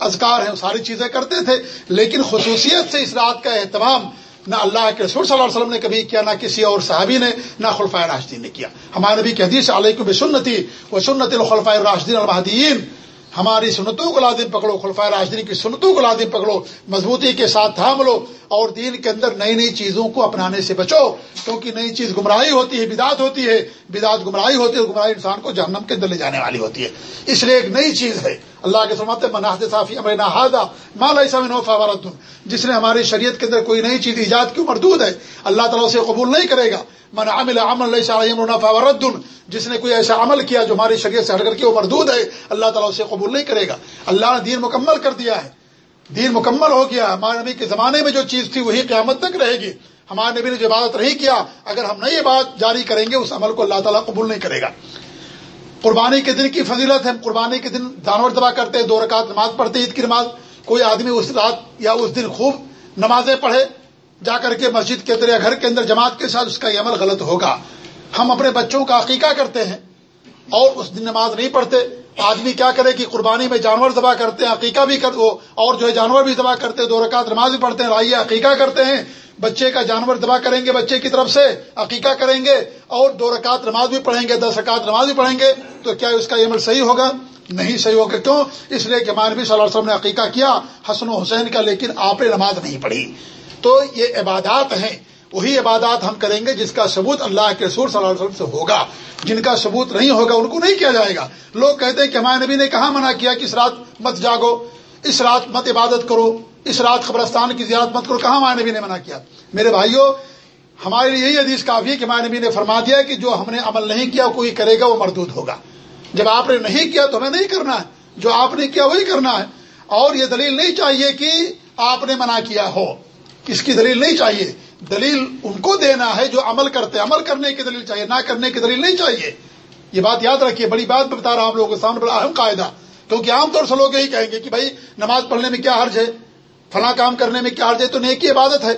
اذکار ہیں، ساری چیزیں کرتے تھے، لیکن خصوصیت سے اس رات کا اہتمام نہ اللہ کے رسول صلی اللہ علیہ وسلم نے کبھی کیا، نہ کسی اور صحابی نے، نہ خلفۂ راشدین نے کیا۔ ہمارے نبی کہ حدیث علیہ کو بھی سنتی وہ سنت الخلفۂ راشدین المحدین ہماری سنتوں کو لازم پکڑو خلفۂ راشدین کی سنتوں کو لازم پکڑو، مضبوطی کے ساتھ تھام لو اور دین کے اندر نئی نئی چیزوں کو اپنانے سے بچو، کیونکہ نئی چیز گمراہی ہوتی ہے، بدعت ہوتی ہے، بدعت گمراہی ہوتی ہے گمراہی انسان کو جہنم کے اندر لے جانے والی ہوتی ہے۔ اس لیے ایک نئی چیز ہے۔ اللہ کے سماعت مناحد صافی امر نہادا مال ایسا جس نے ہماری شریعت کے اندر کوئی نئی چیز ایجاد کیوں مردود ہے، اللہ تعالیٰ اسے قبول نہیں کرے گا۔ من عمل عمل منافع ورد، جس نے کوئی ایسا عمل کیا جو ہماری شریعت سے ہٹ کر کے وہ مردود ہے، اللہ تعالیٰ اسے قبول نہیں کرے گا۔ اللہ نے دین مکمل کر دیا ہے۔ دین مکمل ہو گیا۔ ہمارے نبی کے زمانے میں جو چیز تھی وہی قیامت تک رہے گی۔ ہمارے نبی نے جو عبادت نہیں کیا، اگر ہم نئی بات جاری کریں گے، اس عمل کو اللہ تعالیٰ قبول نہیں کرے گا۔ قربانی کے دن کی فضیلت ہے۔ قربانی کے دن جانور دبا کرتے، دو رکعت نماز پڑھتے، عید کی نماز۔ کوئی آدمی اس رات یا اس دن خوب نمازیں پڑھے جا کر کے مسجد کے اندر یا گھر کے اندر جماعت کے ساتھ اس کا یہ عمل غلط ہوگا۔ ہم اپنے بچوں کا عقیقہ کرتے ہیں اور اس دن نماز نہیں پڑھتے۔ آدمی کیا کرے کہ قربانی میں جانور ذبح کرتے ہیں، عقیقہ بھی کر اور جو ہے جانور بھی ذبح کرتے ہیں، دو رکعت نماز بھی پڑھتے ہیں رائے عقیقہ کرتے ہیں۔ بچے کا جانور دبا کریں گے بچے کی طرف سے، عقیقہ کریں گے اور دو رکعت نماز بھی پڑھیں گے، دس رکعت نماز بھی پڑھیں گے۔ تو کیا اس کا عمل صحیح ہوگا؟ نہیں صحیح ہوگا۔ کیوں؟ اس لیے کہ مانوی صلی اللہ علیہ وسلم نے عقیقہ کیا، حسن و حسین کا، لیکن آپ نے نماز نہیں پڑھی۔ تو یہ عبادات ہیں، وہی عبادات ہم کریں گے جس کا ثبوت اللہ کے رسول صلی اللہ علیہ وسلم سے ہوگا۔ جن کا ثبوت نہیں ہوگا، ان کو نہیں کیا جائے گا۔ لوگ کہتے ہیں کہ ہمارے نبی نے کہاں منع کیا کہ اس رات مت جاگو، اس رات مت عبادت کرو، اس رات قبرستان کی زیارت مت کرو۔ کہاں ہمارے نبی نے منع کیا؟ میرے بھائیوں ہمارے لیے یہی حدیث کافی ہے کہ ہمارے نبی نے فرما دیا کہ جو ہم نے عمل نہیں کیا، کوئی کرے گا، وہ مردود ہوگا۔ جب آپ نے نہیں کیا تو ہمیں نہیں کرنا ہے، جو آپ نے کیا وہی کرنا ہے۔ اور یہ دلیل نہیں چاہیے کہ آپ نے منع کیا ہو۔ اس کی دلیل نہیں چاہیے؟ دلیل ان کو دینا ہے جو عمل کرتے عمل کرنے کی دلیل چاہیے، نہ کرنے کی دلیل نہیں چاہیے۔ یہ بات یاد رکھیے، بڑی بات میں بتا رہا ہوں آپ لوگوں کے سامنے، بڑا اہم قاعدہ۔ کیونکہ عام طور سے لوگ یہی کہیں گے کہ بھائی، نماز پڑھنے میں کیا حرج ہے؟ فلاں کام کرنے میں کیا حرج ہے؟ تو نیکی عبادت ہے۔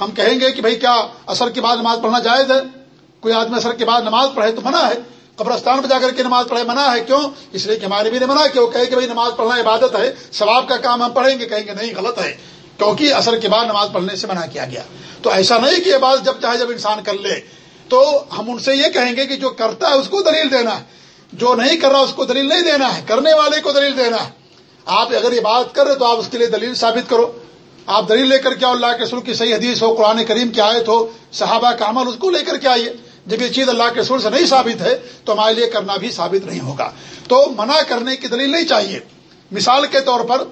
ہم کہیں گے کہ بھائی، کیا اثر کے بعد نماز پڑھنا جائز ہے؟ کوئی آدمی اثر کے بعد نماز پڑھے تو منع ہے۔ قبرستان پہ جا کر کے نماز پڑھے منع ہے کیوں؟ اس لیے کہ ہمارے بھی نے منع کہ وہ کہے کہ بھائی، نماز پڑھنا عبادت ہے، ثواب کا کام ہم پڑھیں گے، کہیں گے نہیں، غلط ہے۔ کیونکہ اثر کے بعد نماز پڑھنے سے منع کیا گیا۔ تو ایسا نہیں کہ عبادت جب چاہے جب انسان کر لے، تو ہم ان سے یہ کہیں گے کہ جو کرتا ہے اس کو دلیل دینا ہے جو نہیں کر رہا اس کو دلیل نہیں دینا ہے، کرنے والے کو دلیل دینا ہے۔ آپ اگر یہ بات کر رہے تو آپ اس کے لیے دلیل ثابت کرو۔ آپ دلیل لے کر کے اللہ کے سر کی صحیح حدیث ہو، قرآن کریم کی آیت ہو، صحابہ کا عمل اس کو لے کر کے آئیے۔ جب یہ چیز اللہ کے سر سے نہیں ثابت ہے، تو ہمارے لیے کرنا بھی ثابت نہیں ہوگا۔ تو منع کرنے کی دلیل نہیں چاہیے۔ مثال کے طور پر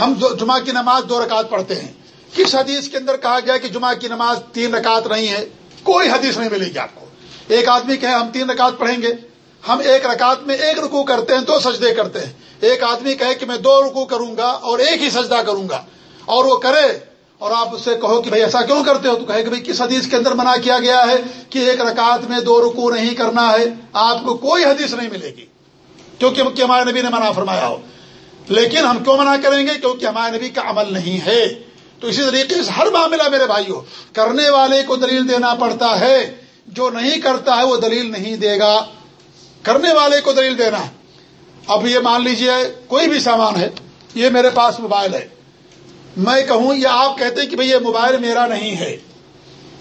ہم جمعہ کی نماز دو رکعت پڑھتے ہیں۔ کس حدیث کے اندر کہا گیا کہ جمعہ کی نماز تین رکعت نہیں ہے؟ کوئی حدیث نہیں ملے گی آپ کو۔ ایک آدمی کہے ہم تین رکعت پڑھیں گے، ہم ایک رکعت میں ایک رکو کرتے ہیں دو سجدے کرتے ہیں۔ ایک آدمی کہے کہ میں دو رکو کروں گا اور ایک ہی سجدہ کروں گا۔ اور وہ کرے اور آپ اس سے کہو کہ بھائی ایسا کیوں کرتے ہو؟ تو کہے کہ بھائی کس حدیث کے اندر منع کیا گیا ہے کہ ایک رکعت میں دو رکو نہیں کرنا ہے؟ آپ کو کوئی حدیث نہیں ملے گی۔ کیونکہ ہمارے نبی نے منع فرمایا ہو۔ لیکن ہم کیوں منع کریں گے؟ کیونکہ ہمارے نبی کا عمل نہیں ہے۔ تو اسی طریقے سے ہر معاملہ میرے بھائیوں کرنے والے کو دلیل دینا پڑتا ہے۔ جو نہیں کرتا ہے، وہ دلیل نہیں دے گا۔ کرنے والے کو دلیل دینا۔ اب یہ مان لیجیے، کوئی بھی سامان ہے، یہ میرے پاس موبائل ہے۔ میں کہوں، یا آپ کہتے ہیں کہ بھئی یہ موبائل میرا نہیں ہے۔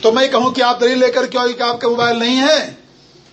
تو میں کہوں کہ آپ دلیل لے کر کیوں کہ آپ کا موبائل نہیں ہے؟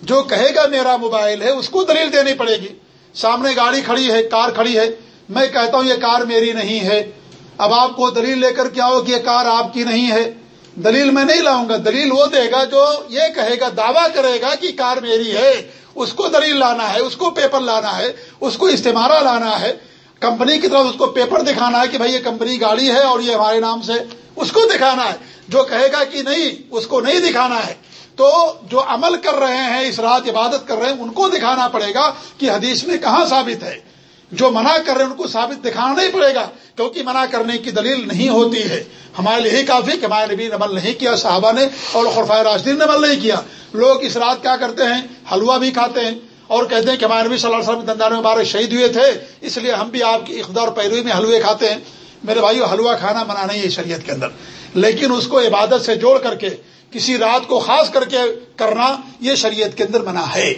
جو کہے گا میرا موبائل ہے، اس کو دلیل دینی پڑے گی۔ سامنے گاڑی کھڑی ہے، کار کھڑی ہے میں کہتا ہوں یہ کار میری نہیں ہے۔ اب آپ کو دلیل لے کر کیا ہو کہ یہ کار آپ کی نہیں ہے؟ دلیل میں نہیں لاؤں گا۔ دلیل وہ دے گا جو یہ کہے گا، دعویٰ کرے گا کہ کار میری ہے۔ اس کو دلیل لانا ہے، اس کو پیپر لانا ہے، اس کو استعمارہ لانا ہے۔ کمپنی کی طرف اس کو پیپر دکھانا ہے کہ بھائی یہ کمپنی گاڑی ہے اور یہ ہمارے نام سے اس کو دکھانا ہے۔ جو کہے گا کہ نہیں، اس کو نہیں دکھانا ہے۔ تو جو عمل کر رہے ہیں، اس رات عبادت کر رہے ہیں، ان کو دکھانا پڑے گا کہ حدیث میں کہاں ثابت ہے۔ جو منع کر رہے ہیں ان کو ثابت دکھانا نہیں پڑے گا، کیونکہ منع کرنے کی دلیل نہیں ہوتی ہے۔ ہمارے لیے کافی کہ ہمارے نبی نے عمل نہیں کیا، صحابہ نے اور خرفۂ راشدین نے عمل نہیں کیا۔ لوگ اس رات کیا کرتے ہیں؟ حلوہ بھی کھاتے ہیں اور کہتے ہیں کہ ہمارے نبی صلی اللہ علیہ وسلم دندان مبارک شہید ہوئے تھے، اس لیے ہم بھی آپ کی اقدار پیروی میں حلوے کھاتے ہیں۔ میرے بھائیو، حلوہ کھانا منع نہیں ہے شریعت کے اندر۔ لیکن اس کو عبادت سے جوڑ کر کے، کسی رات کو خاص کر کے کرنا، یہ شریعت کے اندر منع ہے۔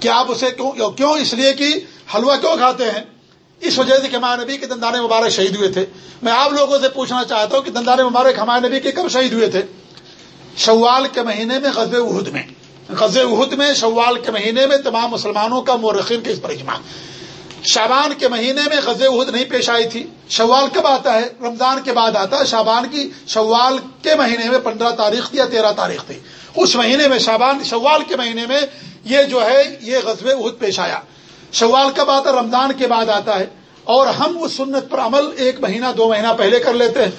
کہ آپ اسے کیوں کیوں اس لیے کہ حلوہ کیوں کھاتے ہیں؟ اس وجہ سے کہ ہمارے نبی کے دندان مبارک شہید ہوئے تھے۔ میں آپ لوگوں سے پوچھنا چاہتا ہوں کہ دندان مبارک ہمارے نبی کے کب شہید ہوئے تھے؟ شوال کے مہینے میں غزب عہد میں۔ غز عہد میں، شوال کے مہینے میں تمام مسلمانوں کا مورخین کے اس پر اجماع۔ شابان کے مہینے میں غز عہد نہیں پیش آئی تھی۔ شوال کب آتا ہے؟ رمضان کے بعد آتا ہے۔ شابان کی شوال کے مہینے میں پندرہ تاریخ تھی یا تیرہ تاریخ تھی۔ اس مہینے میں شابان شوال کے مہینے میں یہ جو ہے، یہ غزب عہد پیش آیا۔ شوال کب آتا ہے رمضان کے بعد آتا ہے اور ہم اس سنت پر عمل ایک مہینہ، دو مہینہ پہلے کر لیتے ہیں۔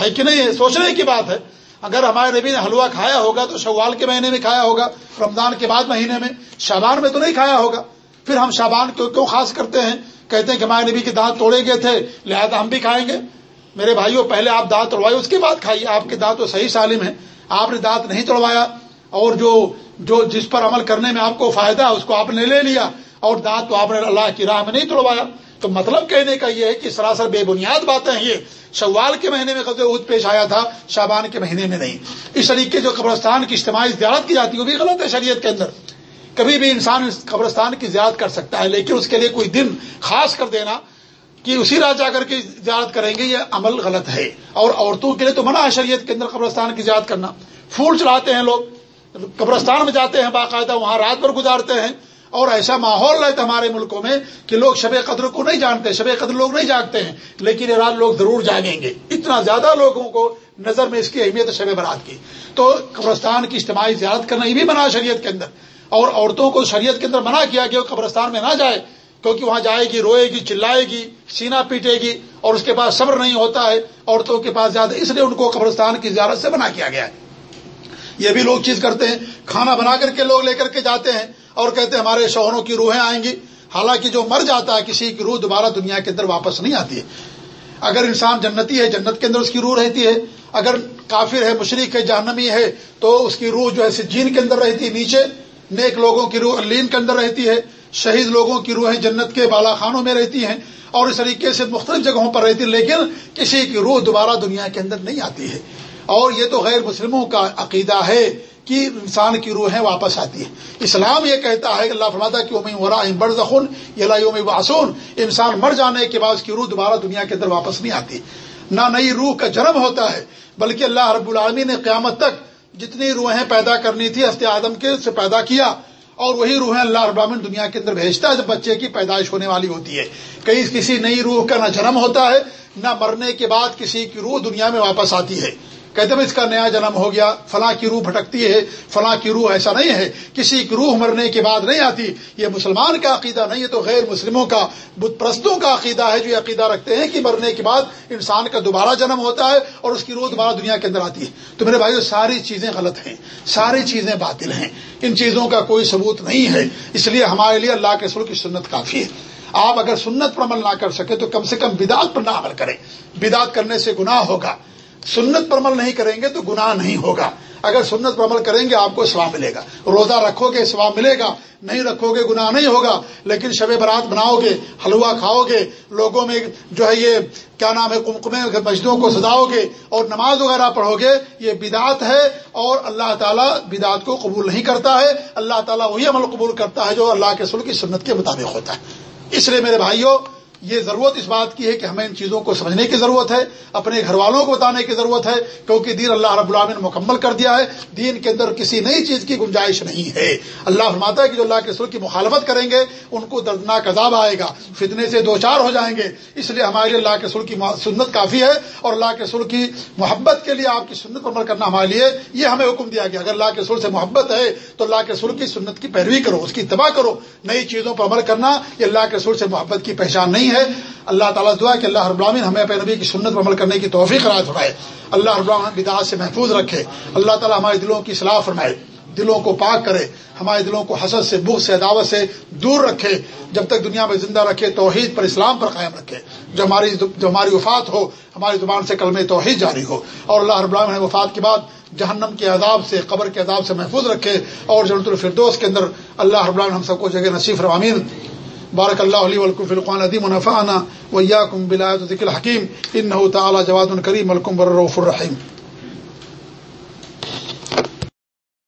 ہے کہ نہیں؟ ہے سوچنے کی بات ہے۔ اگر ہمارے نبی نے حلوہ کھایا ہوگا تو شوال کے مہینے میں کھایا ہوگا، رمضان کے بعد مہینے میں۔ شابان میں تو نہیں کھایا ہوگا۔ پھر ہم شابان کیوں کیوں خاص کرتے ہیں؟ کہتے ہیں کہ ہمارے نبی کے دانت توڑے گئے تھے، لہذا ہم بھی کھائیں گے۔ میرے بھائیوں، پہلے آپ دانت توڑوائے، اس کے بعد کھائیے۔ آپ کے دانت تو صحیح سالم ہے آپ نے دانت نہیں توڑوایا اور جو جو جس پر عمل کرنے میں آپ کو فائدہ اس کو آپ نے لے لیا۔ اور دانت تو آپ نے اللہ کی راہ میں نہیں توڑوایا تو مطلب کہنے کا یہ ہے کہ سراسر بے بنیاد باتیں ہیں۔ یہ شوال کے مہینے میں قبض عہد پیش آیا تھا شابان کے مہینے میں نہیں۔ اس طریقے جو قبرستان کی اجتماعی زیارت کی جاتی ہے، وہ بھی غلط ہے شریعت کے اندر۔ کبھی بھی انسان قبرستان کی زیارت کر سکتا ہے، لیکن اس کے لیے کوئی دن خاص کر دینا کہ اسی رات جا کر کے زیارت کریں گے، یہ عمل غلط ہے۔ اور عورتوں کے لیے تو منع ہے شریعت کے اندر قبرستان کی زیارت کرنا۔ پھول چڑھاتے ہیں لوگ، قبرستان میں جاتے ہیں باقاعدہ، وہاں رات بھر گزارتے ہیں۔ اور ایسا ماحول رہتا ہمارے ملکوں میں کہ لوگ شب قدر کو نہیں جانتے، شب قدر لوگ نہیں جاگتے ہیں، لیکن یہ رات لوگ ضرور جاگیں گے۔ اتنا زیادہ لوگوں کو نظر میں اس کی اہمیت شب برات کی۔ تو قبرستان کی اجتماعی زیارت کرنا، یہ بھی منع شریعت کے اندر۔ اور عورتوں کو شریعت کے اندر منع کیا کہ وہ قبرستان میں نہ جائے، کیونکہ وہاں جائے گی، روئے گی، چلائے گی سینا پیٹے گی اور اس کے پاس صبر نہیں ہوتا ہے۔ عورتوں کے پاس زیادہ، اس لیے ان کو قبرستان کی زیارت سے منع کیا گیا ہے۔ یہ بھی لوگ چیز کرتے ہیں، کھانا بنا کر کے لوگ لے کر کے جاتے ہیں۔ اور کہتے ہیں ہمارے شوہروں کی روحیں آئیں گی۔ حالانکہ جو مر جاتا ہے، کسی کی روح دوبارہ دنیا کے اندر واپس نہیں آتی ہے۔ اگر انسان جنتی ہے، جنت کے اندر اس کی روح رہتی ہے۔ اگر کافر ہے، مشرق ہے، جہنمی ہے، تو اس کی روح جو ہے سجین کے اندر رہتی ہے، نیچے۔ نیک لوگوں کی روح الین کے اندر رہتی ہے۔ شہید لوگوں کی روحیں جنت کے بالا خانوں میں رہتی ہیں اور اس طریقے سے مختلف جگہوں پر رہتی لیکن کسی کی روح دوبارہ دنیا کے اندر نہیں آتی ہے۔ اور یہ تو غیر مسلموں کا عقیدہ ہے۔ کہ انسان کی روحیں واپس آتی ہیں۔ اسلام یہ کہتا ہے کہ اللہ فرماتا کہ امین ورا بڑ زخن یہ یوم واسون انسان مر جانے کے بعد اس کی روح دوبارہ دنیا کے اندر واپس نہیں آتی۔ نہ نئی روح کا جنم ہوتا ہے، بلکہ اللہ رب العالمی نے قیامت تک جتنی روحیں پیدا کرنی تھی ہفتے آدم کے سے پیدا کیا، اور وہی روحیں اللہ رب العالمین دنیا کے اندر بھیجتا ہے، جب بچے کی پیدائش ہونے والی ہوتی ہے۔ کہیں کسی نئی روح کا نہ جنم ہوتا ہے، نہ مرنے کے بعد کسی کی روح دنیا میں واپس آتی ہے۔ کہتے ہیں اس کا نیا جنم ہو گیا، فلاں کی روح بھٹکتی ہے، فلاں کی روح ایسا نہیں ہے، کسی کی روح مرنے کے بعد نہیں آتی۔ یہ مسلمان کا عقیدہ نہیں ہے، تو غیر مسلموں کا، بت پرستوں کا عقیدہ ہے جو یہ عقیدہ رکھتے ہیں کہ مرنے کے بعد انسان کا دوبارہ جنم ہوتا ہے اور اس کی روح دوبارہ دنیا کے اندر آتی ہے۔ تو میرے بھائی ساری چیزیں غلط ہیں، ساری چیزیں باطل ہیں۔ ان چیزوں کا کوئی ثبوت نہیں ہے۔ اس لیے ہمارے لیے اللہ کے سر کی سنت کافی ہے۔ آپ اگر سنت پر عمل نہ کر سکے تو کم سے کم بدعت پر نہ عمل کریں۔ بدعت کرنے سے گناہ ہوگا۔ سنت پر عمل نہیں کریں گے تو گناہ نہیں ہوگا۔ اگر سنت پر عمل کریں گے، آپ کو سواب ملے گا۔ روزہ رکھو گے سواب ملے گا۔ نہیں رکھو گے، گناہ نہیں ہوگا۔ لیکن شب برات بناؤ گے، حلوہ کھاؤ گے، لوگوں میں جو ہے یہ کیا نام ہے کمکمے مسجدوں کو سجاؤ گے اور نماز وغیرہ پڑھو گے، یہ بدعت ہے اور اللہ تعالیٰ بدعت کو قبول نہیں کرتا ہے۔ اللہ تعالیٰ وہی عمل قبول کرتا ہے جو اللہ کے سل کی سنت کے مطابق ہوتا ہے۔ اس لیے میرے بھائیوں یہ ضرورت اس بات کی ہے کہ ہمیں ان چیزوں کو سمجھنے کی ضرورت ہے، اپنے گھر والوں کو بتانے کی ضرورت ہے، کیونکہ دین اللہ رب العالمین نے مکمل کر دیا ہے۔ دین کے اندر کسی نئی چیز کی گنجائش نہیں ہے۔ اللہ فرماتا ہے کہ جو اللہ کے سر کی مخالفت کریں گے، ان کو دردناک عذاب آئے گا۔ فتنے سے دو چار ہو جائیں گے۔ اس لیے ہمارے لیے اللہ کے سر کی سنت کافی ہے اور اللہ کے سر کی محبت کے لیے آپ کی سنت پر عمل کرنا ہمارے لیے یہ ہمیں حکم دیا گیا۔ اگر اللہ کے سر سے محبت ہے، تو اللہ کے سر کی سنت کی پیروی کرو، اس کی تباہ کرو۔ نئی چیزوں پر عمل کرنا، یہ اللہ کے سر سے محبت کی پہچان نہیں ہے۔ اللہ تعالیٰ دعا کہ اللہ ابراہین ہمیں اپنے نبی کی سنت پر عمل کرنے کی توفیق رائے اٹھائے اللہ ابراہین بداعت سے محفوظ رکھے۔ اللہ تعالیٰ ہمارے دلوں کی صلاح فرمائے۔ دلوں کو پاک کرے۔ ہمارے دلوں کو حسد سے بخ سے دعوت سے دور رکھے۔ جب تک دنیا میں زندہ رکھے، توحید پر اسلام پر قائم رکھے۔ جو ہماری جو ہماری وفات ہو، ہماری زبان سے کلم توحید جاری ہو۔ اور اللہ رب العالمین وفات کے بعد جہنم کے عذاب سے، قبر کے عذاب سے محفوظ رکھے۔ اور جنت الفردوس کے اندر اللہ رب العالمین ہم سب کو جگہ نصیف روامین بارک اللہ علیہ ولکم فی القان عدیم منفعنا ویاکم بلایت ذکر حکیم انہو تعالی جواد کریم ملکم برروف الرحیم.